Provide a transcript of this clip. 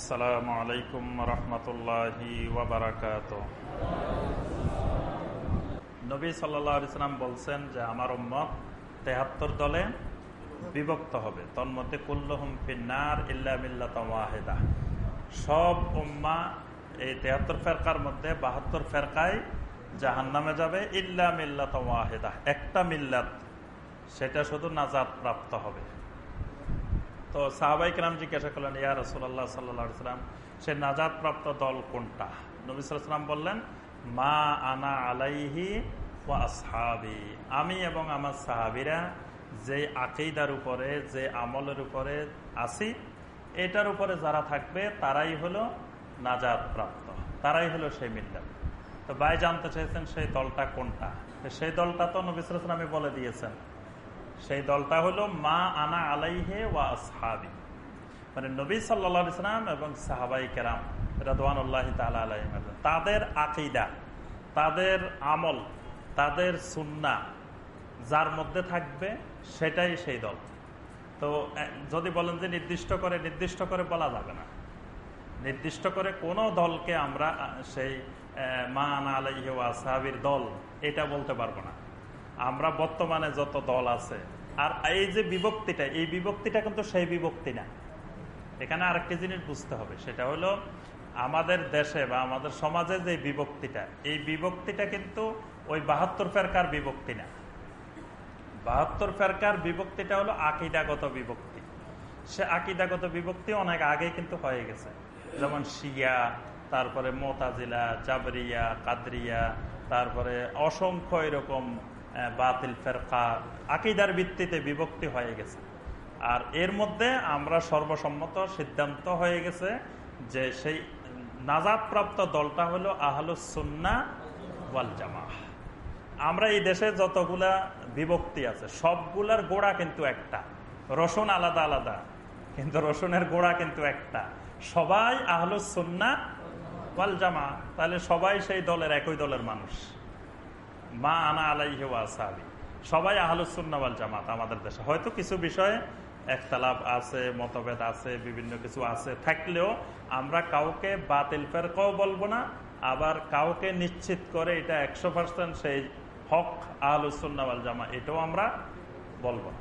আসসালামু আলাইকুম রহমতুল্লাহি ওবরাকাত নবী সাল্লাহ ইসলাম বলছেন যে, আমার উম্মত তেহাত্তর দলে বিভক্ত হবে। তন্মধ্যে কুল্লহম ফিন্নার ইল্লা মিল্লাত ওয়াহেদা। সব উম্মা এই তেহাত্তর ফেরকার মধ্যে বাহাত্তর ফেরকায় জাহান নামে যাবে, ইল্লা মিল্লাত ওয়াহেদা। একটা মিল্লাত, সেটা শুধু নাজাদ প্রাপ্ত হবে। তো সাহাবাই কেরাম জিজ্ঞাসা করলেন, ইয়া রসুল্লাহ সাল্লাম, সে নাজাদ প্রাপ্ত দল কোনটা? নবী বললেন, মা আনা আলাইহি আসহাবি। আমি এবং আমার সাহাবিরা যে আকেইদার উপরে, যে আমলের উপরে আছি, এটার উপরে যারা থাকবে, তারাই হলো নাজাদ প্রাপ্ত তারাই হলো সেই মিল্লাত। তো ভাই জানতে চাইছেন, সেই দলটা কোনটা? সেই দলটা তো নবী সালামে বলে দিয়েছেন। সেই দলটা হলো মা আনা আলাইহে ওয়া আসহাবি। মানে নবী সাল্লা ইসলাম এবং সাহাবাই কেরাম রাদওয়ানুল্লাহ তালা তাদের আকিদা, তাদের আমল, তাদের সুন্না যার মধ্যে থাকবে সেটাই সেই দল। তো যদি বলেন যে নির্দিষ্ট করে নির্দিষ্ট করে বলা যাবে না। নির্দিষ্ট করে কোন দলকে আমরা সেই মা আনা আলাইহে ওয়া সাহাবির দল এটা বলতে পারব না। আমরা বর্তমানে যত দল আছে, আর এই যে বিভক্তিটা, এই বিভক্তিটা কিন্তু সেই বিভক্তি না। এখানে আরেকটি জিনিস বুঝতে হবে, সেটা হলো আমাদের দেশে বা আমাদের সমাজে যে বিভক্তিটা, এই বিভক্তিটা কিন্তু ওই বাহাত্তর ফেরকার বিভক্তি না। বাহাত্তর ফেরকার বিভক্তিটা হলো আকিদাগত বিভক্তি। সে আকিদাগত বিভক্তি অনেক আগে কিন্তু হয়ে গেছে। যেমন শিয়া, তারপরে মোতাজিলা, জাবরিয়া, কাদরিয়া, তারপরে অসংখ্য এরকম বাতিল ফেরকা আকিদার ভিত্তিতে বিভক্তি হয়ে গেছে। আর এর মধ্যে আমরা সর্বসম্মত সিদ্ধান্ত হয়ে গেছে যে সেই নাজাদপ্রাপ্ত দলটা হলো আহলুসুন্না ওয়াল জামা আমরা এই দেশে যতগুলা বিভক্তি আছে, সবগুলার গোড়া কিন্তু একটা। রসুন আলাদা আলাদা, কিন্তু রসুনের গোড়া কিন্তু একটা। সবাই আহলুসুন্না ওয়াল জামা তাহলে সবাই সেই দলের একই দলের মানুষ। মা আনা আলাইহে ওয়াসাবি সবাই আহলুসুন্নাওয়াল জামাত আমাদের দেশে। হয়তো কিছু বিষয়ে একতালাপ আছে, মতভেদ আছে, বিভিন্ন কিছু আছে, থাকলেও আমরা কাউকে বাতিল ফেরকাও বলব না, আবার কাউকে নিশ্চিত করে এটা একশো পার্সেন্ট সেই হক আহলুসুন্নাওয়াল জামা এটাও আমরা বলব না।